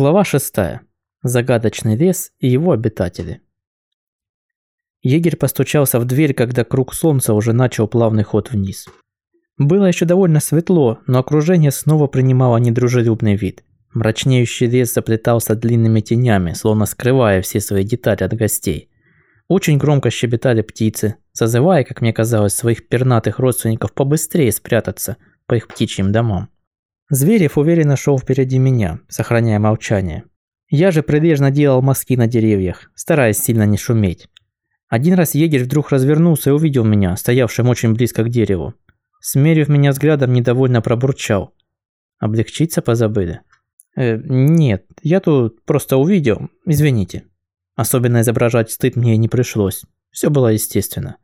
Глава 6. Загадочный лес и его обитатели. Егерь постучался в дверь, когда круг солнца уже начал плавный ход вниз. Было еще довольно светло, но окружение снова принимало недружелюбный вид. Мрачнеющий лес заплетался длинными тенями, словно скрывая все свои детали от гостей. Очень громко щебетали птицы, созывая, как мне казалось, своих пернатых родственников побыстрее спрятаться по их птичьим домам. Зверев уверенно шел впереди меня, сохраняя молчание. Я же прилежно делал мазки на деревьях, стараясь сильно не шуметь. Один раз егерь вдруг развернулся и увидел меня, стоявшим очень близко к дереву. Смерив меня взглядом, недовольно пробурчал. Облегчиться позабыли? Э, нет, я тут просто увидел, извините. Особенно изображать стыд мне не пришлось. Все было естественно.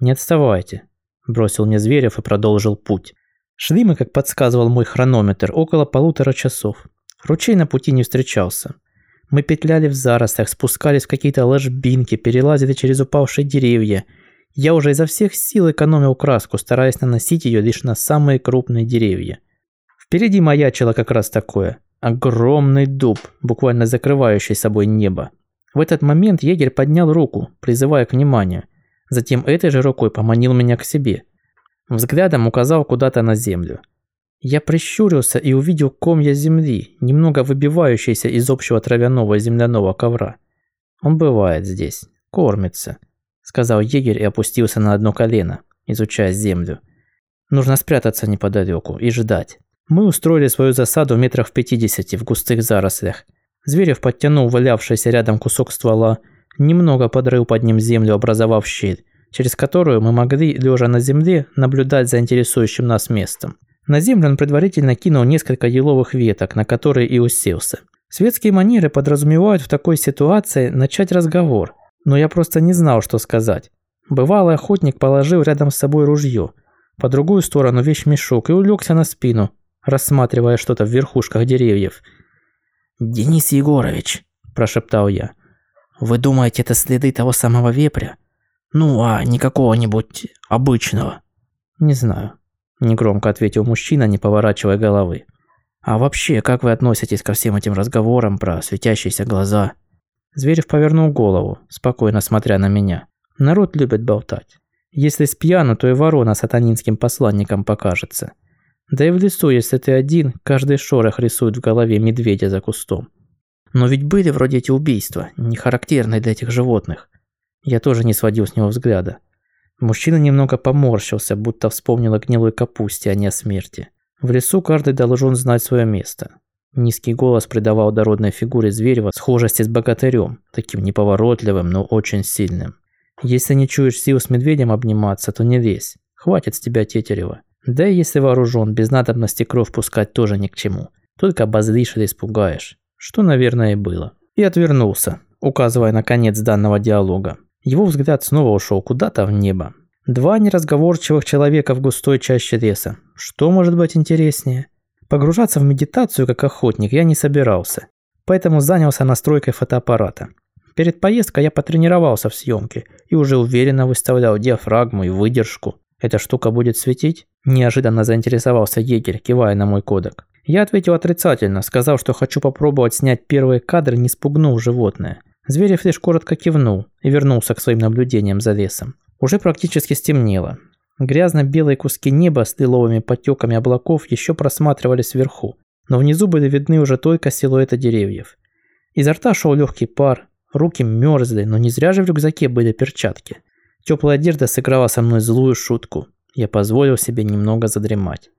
Не отставайте, бросил мне Зверев и продолжил путь. Шли мы, как подсказывал мой хронометр, около полутора часов. Ручей на пути не встречался. Мы петляли в зарослях, спускались в какие-то ложбинки, перелазили через упавшие деревья. Я уже изо всех сил экономил краску, стараясь наносить ее лишь на самые крупные деревья. Впереди маячило как раз такое. Огромный дуб, буквально закрывающий собой небо. В этот момент егерь поднял руку, призывая к вниманию. Затем этой же рукой поманил меня к себе – Взглядом указал куда-то на землю. Я прищурился и увидел комья земли, немного выбивающиеся из общего травяного земляного ковра. Он бывает здесь, кормится, сказал егерь и опустился на одно колено, изучая землю. Нужно спрятаться неподалеку и ждать. Мы устроили свою засаду метров в пятидесяти в густых зарослях. Зверев подтянул валявшийся рядом кусок ствола, немного подрыл под ним землю, образовав щель, через которую мы могли, лежа на земле, наблюдать за интересующим нас местом. На землю он предварительно кинул несколько еловых веток, на которые и уселся. Светские манеры подразумевают в такой ситуации начать разговор, но я просто не знал, что сказать. Бывалый охотник положил рядом с собой ружье, по другую сторону вещмешок и улегся на спину, рассматривая что-то в верхушках деревьев. «Денис Егорович», – прошептал я, – «вы думаете, это следы того самого вепря?» Ну, а не какого-нибудь обычного? Не знаю. Негромко ответил мужчина, не поворачивая головы. А вообще, как вы относитесь ко всем этим разговорам про светящиеся глаза? Зверев повернул голову, спокойно смотря на меня. Народ любит болтать. Если спьяну, то и ворона сатанинским посланником покажется. Да и в лесу, если ты один, каждый шорох рисует в голове медведя за кустом. Но ведь были вроде эти убийства, не характерные для этих животных. Я тоже не сводил с него взгляда. Мужчина немного поморщился, будто вспомнил о гнилой капусте, а не о смерти. В лесу каждый должен знать свое место. Низкий голос придавал дородной фигуре Зверева схожести с богатырем, таким неповоротливым, но очень сильным. Если не чуешь сил с медведем обниматься, то не лезь. Хватит с тебя тетерева. Да и если вооружен, без надобности кровь пускать тоже ни к чему. Только обозлишь или испугаешь. Что, наверное, и было. И отвернулся, указывая на конец данного диалога. Его взгляд снова ушел куда-то в небо. Два неразговорчивых человека в густой чаще леса. Что может быть интереснее? Погружаться в медитацию как охотник я не собирался, поэтому занялся настройкой фотоаппарата. Перед поездкой я потренировался в съемке и уже уверенно выставлял диафрагму и выдержку. Эта штука будет светить? Неожиданно заинтересовался егерь, кивая на мой кодек. Я ответил отрицательно, сказав, что хочу попробовать снять первые кадры, не спугнув животное. Зверев лишь коротко кивнул и вернулся к своим наблюдениям за лесом. Уже практически стемнело. Грязно-белые куски неба с лиловыми потеками облаков еще просматривались сверху, но внизу были видны уже только силуэты деревьев. Изо рта шел легкий пар, руки мерзли, но не зря же в рюкзаке были перчатки. Теплая одежда сыграла со мной злую шутку. Я позволил себе немного задремать.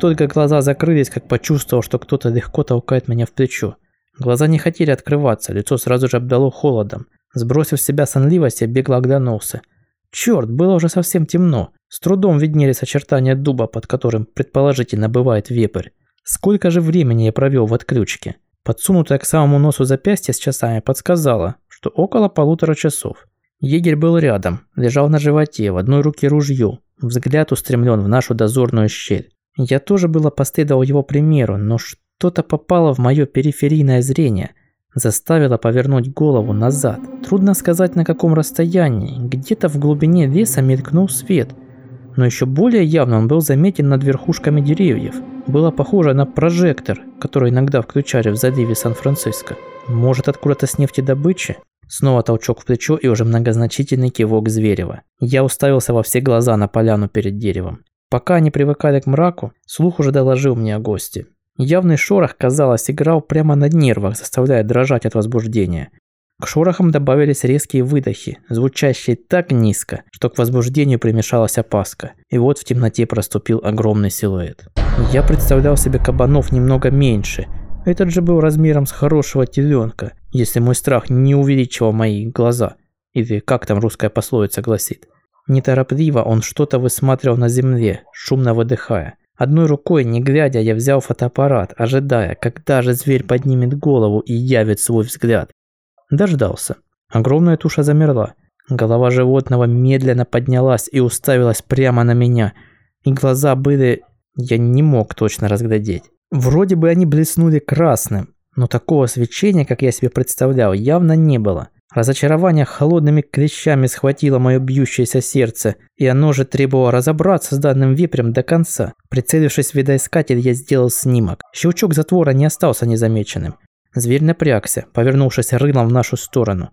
Только глаза закрылись, как почувствовал, что кто-то легко толкает меня в плечо. Глаза не хотели открываться, лицо сразу же обдало холодом. Сбросив с себя сонливость, я бегло оглянулся. Черт, было уже совсем темно. С трудом виднелись очертания дуба, под которым предположительно бывает вепрь. Сколько же времени я провел в отключке? Подсунутая к самому носу запястье с часами подсказала, что около полутора часов. Егерь был рядом, лежал на животе, в одной руке ружье, взгляд устремлен в нашу дозорную щель. Я тоже было последовал его примеру, но что-то попало в мое периферийное зрение, заставило повернуть голову назад. Трудно сказать на каком расстоянии, где-то в глубине леса мелькнул свет, но еще более явно он был заметен над верхушками деревьев. Было похоже на прожектор, который иногда включали в заливе Сан-Франциско. Может, откуда-то с нефтедобычи? Снова толчок в плечо и уже многозначительный кивок Зверева. Я уставился во все глаза на поляну перед деревом. Пока они привыкали к мраку, слух уже доложил мне о гости. Явный шорох, казалось, играл прямо на нервах, заставляя дрожать от возбуждения. К шорохам добавились резкие выдохи, звучащие так низко, что к возбуждению примешалась опаска. И вот в темноте проступил огромный силуэт. Я представлял себе кабанов немного меньше. Этот же был размером с хорошего теленка, если мой страх не увеличивал мои глаза. Или как там русская пословица гласит. Неторопливо он что-то высматривал на земле, шумно выдыхая. Одной рукой, не глядя, я взял фотоаппарат, ожидая, когда же зверь поднимет голову и явит свой взгляд. Дождался. Огромная туша замерла. Голова животного медленно поднялась и уставилась прямо на меня. И глаза были... Я не мог точно разглядеть. Вроде бы они блеснули красным, но такого свечения, как я себе представлял, явно не было. Разочарование холодными клещами схватило мое бьющееся сердце, и оно же требовало разобраться с данным вепрем до конца. Прицелившись в видоискатель, я сделал снимок. Щелчок затвора не остался незамеченным. Зверь напрягся, повернувшись рылом в нашу сторону.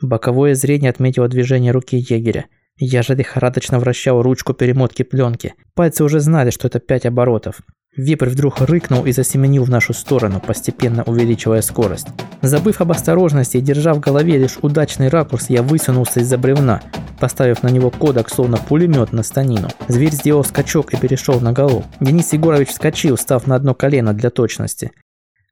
Боковое зрение отметило движение руки егеря. Я же лихорадочно вращал ручку перемотки пленки. Пальцы уже знали, что это пять оборотов. Вепрь вдруг рыкнул и засеменил в нашу сторону, постепенно увеличивая скорость. Забыв об осторожности и держа в голове лишь удачный ракурс, я высунулся из-за бревна, поставив на него кодок, словно пулемет на станину. Зверь сделал скачок и перешел на голову. Денис Егорович вскочил, став на одно колено для точности.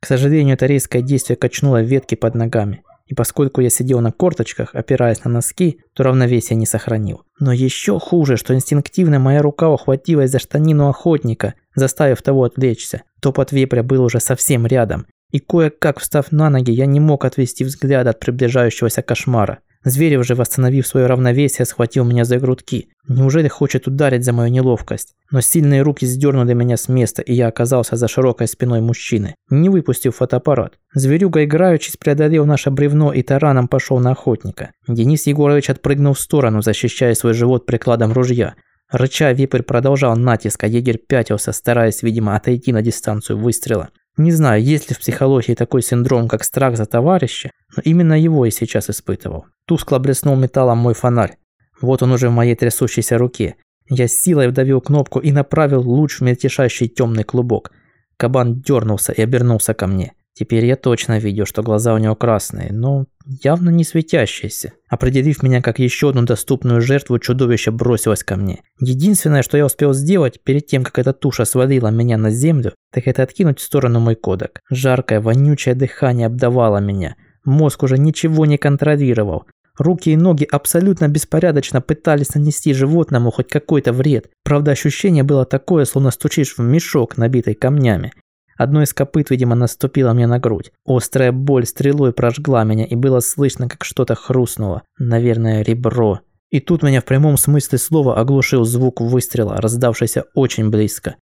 К сожалению, это резкое действие качнуло ветки под ногами. И поскольку я сидел на корточках, опираясь на носки, то равновесие не сохранил. Но еще хуже, что инстинктивно моя рука ухватилась за штанину охотника, заставив того отвлечься. Топот вепря был уже совсем рядом. И кое-как встав на ноги, я не мог отвести взгляд от приближающегося кошмара. Зверев же, восстановив свое равновесие, схватил меня за грудки. Неужели хочет ударить за мою неловкость? Но сильные руки сдернули меня с места, и я оказался за широкой спиной мужчины, не выпустив фотоаппарат. Зверюга играючись преодолел наше бревно и тараном пошел на охотника. Денис Егорович отпрыгнул в сторону, защищая свой живот прикладом ружья. Рыча, випрь продолжал натиск, а егерь пятился, стараясь, видимо, отойти на дистанцию выстрела. Не знаю, есть ли в психологии такой синдром, как страх за товарища, но именно его я сейчас испытывал. Тускло блеснул металлом мой фонарь. Вот он уже в моей трясущейся руке. Я силой вдавил кнопку и направил луч в мельтешащий темный клубок. Кабан дернулся и обернулся ко мне. Теперь я точно видел, что глаза у него красные, но явно не светящиеся. Определив меня как еще одну доступную жертву, чудовище бросилось ко мне. Единственное, что я успел сделать перед тем, как эта туша свалила меня на землю, так это откинуть в сторону мой кодек. Жаркое, вонючее дыхание обдавало меня. Мозг уже ничего не контролировал. Руки и ноги абсолютно беспорядочно пытались нанести животному хоть какой-то вред. Правда, ощущение было такое, словно стучишь в мешок, набитый камнями. Одно из копыт, видимо, наступило мне на грудь. Острая боль стрелой прожгла меня, и было слышно, как что-то хрустнуло. Наверное, ребро. И тут меня в прямом смысле слова оглушил звук выстрела, раздавшийся очень близко.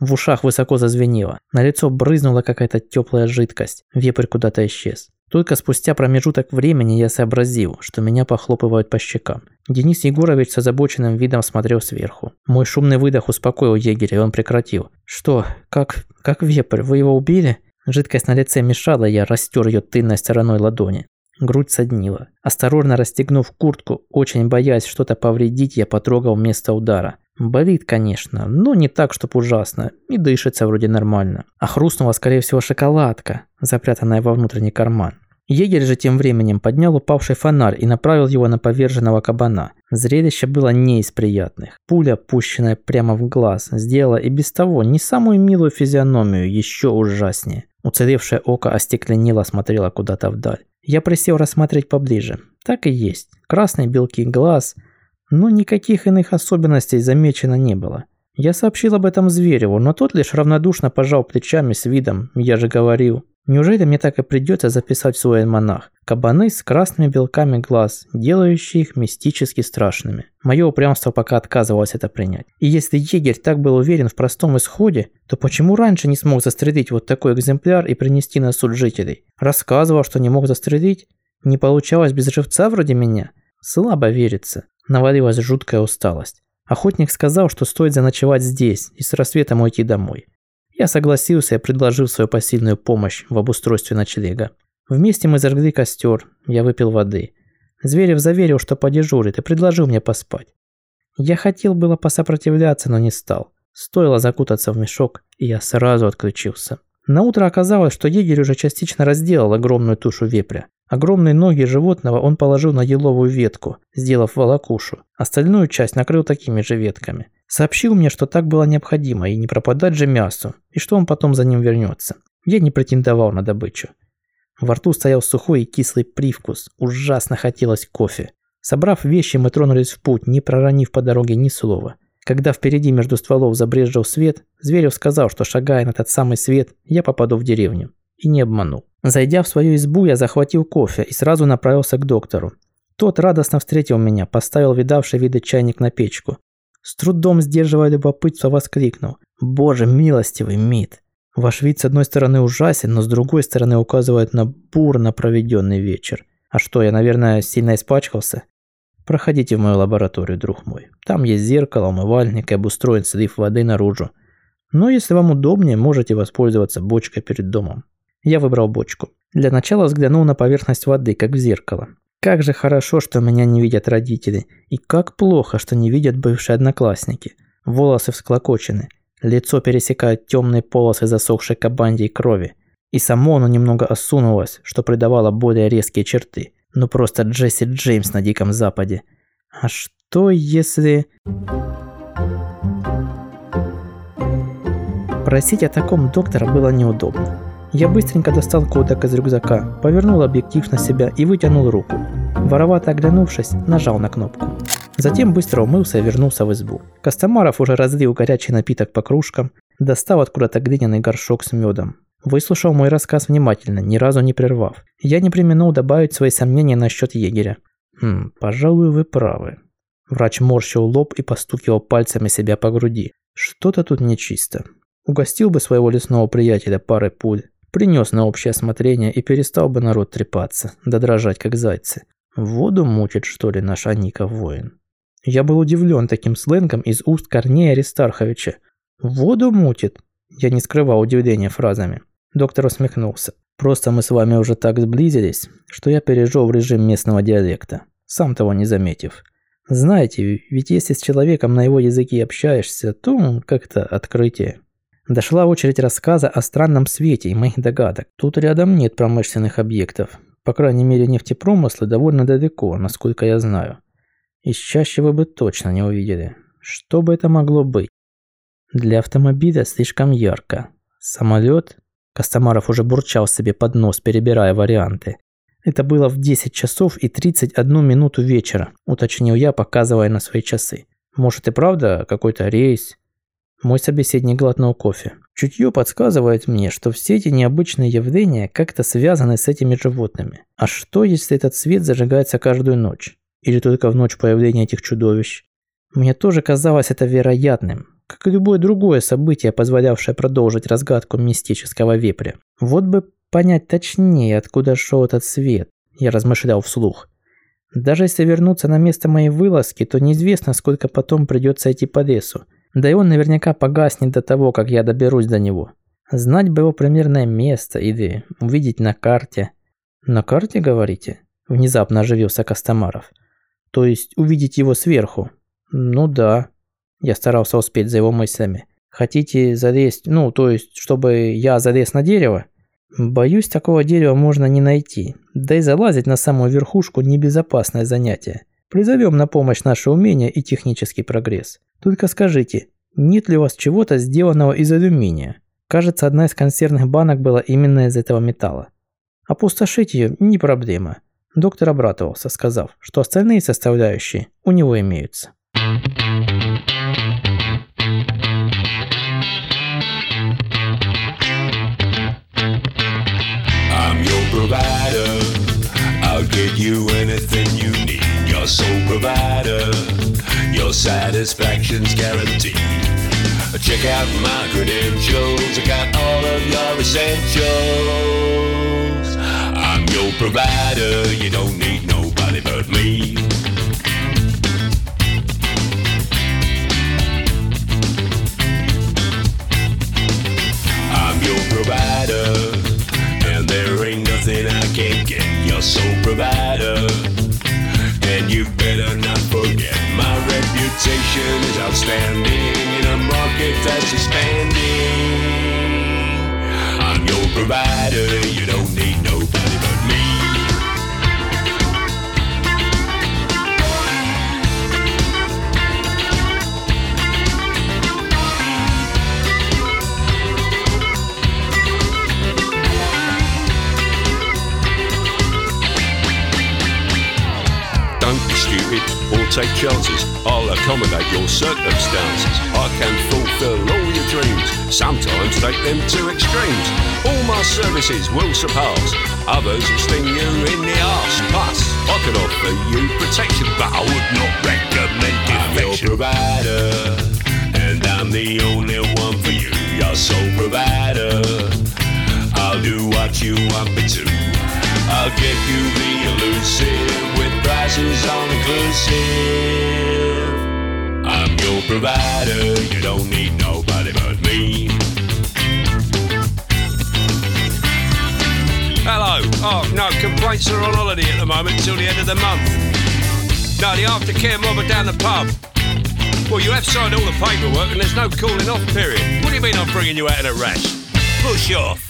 В ушах высоко зазвенело. На лицо брызнула какая-то теплая жидкость. Вепрь куда-то исчез. Только спустя промежуток времени я сообразил, что меня похлопывают по щекам. Денис Егорович с озабоченным видом смотрел сверху. Мой шумный выдох успокоил егеря, и он прекратил. «Что? Как? Как вепрь? Вы его убили?» Жидкость на лице мешала, я растер ее тыльной стороной ладони. Грудь соднила. Осторожно расстегнув куртку, очень боясь что-то повредить, я потрогал место удара. Болит, конечно, но не так, чтоб ужасно, и дышится вроде нормально. А хрустнула, скорее всего, шоколадка, запрятанная во внутренний карман. Егерь же тем временем поднял упавший фонарь и направил его на поверженного кабана. Зрелище было не из приятных. Пуля, пущенная прямо в глаз, сделала и без того не самую милую физиономию еще ужаснее. Уцелевшее око остекленело смотрело куда-то вдаль. Я присел рассмотреть поближе. Так и есть. Красные белки глаз – но никаких иных особенностей замечено не было. Я сообщил об этом Звереву, но тот лишь равнодушно пожал плечами с видом «я же говорил». Неужели мне так и придется записать в свой альманах? Кабаны с красными белками глаз, делающие их мистически страшными. Мое упрямство пока отказывалось это принять. И если егерь так был уверен в простом исходе, то почему раньше не смог застрелить вот такой экземпляр и принести на суд жителей? Рассказывал, что не мог застрелить? Не получалось без живца вроде меня? Слабо верится. Навалилась жуткая усталость. Охотник сказал, что стоит заночевать здесь и с рассветом уйти домой. Я согласился и предложил свою посильную помощь в обустройстве ночлега. Вместе мы зажгли костер, я выпил воды. Зверев заверил, что подежурит, и предложил мне поспать. Я хотел было посопротивляться, но не стал. Стоило закутаться в мешок, и я сразу отключился. На утро оказалось, что егерь уже частично разделал огромную тушу вепря. Огромные ноги животного он положил на еловую ветку, сделав волокушу. Остальную часть накрыл такими же ветками. Сообщил мне, что так было необходимо, и не пропадать же мясу, и что он потом за ним вернется. Я не претендовал на добычу. Во рту стоял сухой и кислый привкус, ужасно хотелось кофе. Собрав вещи, мы тронулись в путь, не проронив по дороге ни слова. Когда впереди между стволов забрезжил свет, Зверев сказал, что шагая на тот самый свет, я попаду в деревню. И не обманул. Зайдя в свою избу, я захватил кофе и сразу направился к доктору. Тот радостно встретил меня, поставил видавший виды чайник на печку. С трудом сдерживая любопытство, воскликнул. «Боже, милостивый Мид! Ваш вид с одной стороны ужасен, но с другой стороны указывает на бурно проведенный вечер. А что, я, наверное, сильно испачкался? Проходите в мою лабораторию, друг мой. Там есть зеркало, умывальник и обустроен слив воды наружу. Но если вам удобнее, можете воспользоваться бочкой перед домом. Я выбрал бочку. Для начала взглянул на поверхность воды, как в зеркало. Как же хорошо, что меня не видят родители. И как плохо, что не видят бывшие одноклассники. Волосы всклокочены. Лицо пересекают темные полосы засохшей кабанди крови. И само оно немного осунулось, что придавало более резкие черты. Ну просто Джесси Джеймс на Диком Западе. А что если... Просить о таком доктора было неудобно. Я быстренько достал кодек из рюкзака, повернул объектив на себя и вытянул руку. Воровато оглянувшись, нажал на кнопку. Затем быстро умылся и вернулся в избу. Костомаров уже разлил горячий напиток по кружкам, достал откуда-то глиняный горшок с медом. Выслушал мой рассказ внимательно, ни разу не прервав. Я не применил добавить свои сомнения насчет егеря. Хм, пожалуй, вы правы. Врач морщил лоб и постукивал пальцами себя по груди. Что-то тут нечисто. Угостил бы своего лесного приятеля парой пуль, принес на общее осмотрение и перестал бы народ трепаться, да дрожать как зайцы. Воду мучит, что ли, наш Аника воин? Я был удивлен таким сленгом из уст Корнея Аристарховича. Воду мутит? Я не скрывал удивления фразами. Доктор усмехнулся. Просто мы с вами уже так сблизились, что я перешел в режим местного диалекта, сам того не заметив. Знаете, ведь если с человеком на его языке общаешься, то как-то открытие. Дошла очередь рассказа о странном свете и моих догадок. Тут рядом нет промышленных объектов. По крайней мере, нефтепромыслы довольно далеко, насколько я знаю. Из чаще вы бы точно не увидели. Что бы это могло быть? Для автомобиля слишком ярко. Самолет? Костомаров уже бурчал себе под нос, перебирая варианты. Это было в 10 часов и 31 минуту вечера, уточнил я, показывая на свои часы. Может и правда какой-то рейс? Мой собеседник глотнул кофе. Чутье подсказывает мне, что все эти необычные явления как-то связаны с этими животными. А что, если этот свет зажигается каждую ночь? Или только в ночь появления этих чудовищ? Мне тоже казалось это вероятным, как и любое другое событие, позволявшее продолжить разгадку мистического вепря. Вот бы понять точнее, откуда шел этот свет, я размышлял вслух. Даже если вернуться на место моей вылазки, то неизвестно, сколько потом придется идти по лесу. Да и он наверняка погаснет до того, как я доберусь до него. Знать бы его примерное место или увидеть на карте. На карте, говорите? Внезапно оживился Костомаров. То есть увидеть его сверху? Ну да. Я старался успеть за его мыслями. Хотите залезть, ну, то есть, чтобы я залез на дерево? Боюсь, такого дерева можно не найти. Да и залазить на самую верхушку – небезопасное занятие. Призовем на помощь наше умение и технический прогресс. Только скажите, нет ли у вас чего-то сделанного из алюминия? Кажется, одна из консервных банок была именно из этого металла. Опустошить ее – не проблема. Доктор обрадовался, сказав, что остальные составляющие у него имеются. provider. your satisfaction's guaranteed. Check out my credentials, I got all of your essentials. I'm your provider, you don't need nobody but me. I'm your provider, and there ain't nothing I can't get. You're so provider. standing in a market that's expanding. I'm your provider, you know take chances. I'll accommodate your circumstances. I can fulfill all your dreams, sometimes take them to extremes. All my services will surpass others will sting you in the arse. Plus, I could offer you protection, but I would not recommend it. I'm your provider, and I'm the only one for you. Your sole provider. I'll do what you want me to. I'll give you the elusive prices all inclusive. I'm your provider, you don't need nobody but me. Hello. Oh, no, complaints are on holiday at the moment till the end of the month. No, the aftercare mob are down the pub. Well, you have signed all the paperwork and there's no calling off period. What do you mean I'm bringing you out in a rash? Push off.